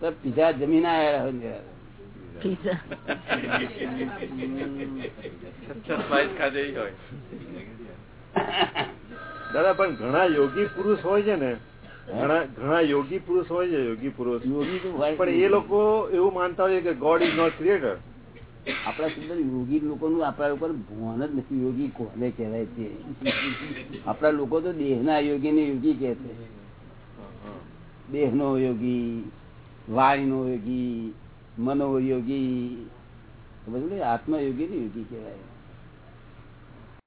તો પીઝા જમીન આયા પીઝા ખાધેલી હોય. દાદા પણ ઘણા યોગી પુરુષ હોય છે ને. ઘણા ઘણા યોગી પુરુષ હોય છે યોગી પુરુષ. યોગી પણ એ લોકો એવું માનતા હોય કે ગોડ ઇઝ નોટ ક્રિએટર આપણા સુંદર યોગી લોકોનું આપણા ઉપર ભાન જ નથી. યોગી કોને કહેવાય છે આપણા લોકો તો દેહના યોગી ને યોગી કે છે દેહનો યોગી વાણીનો યોગી મનોયોગી બધું આત્મયોગી ને યોગી કહેવાય.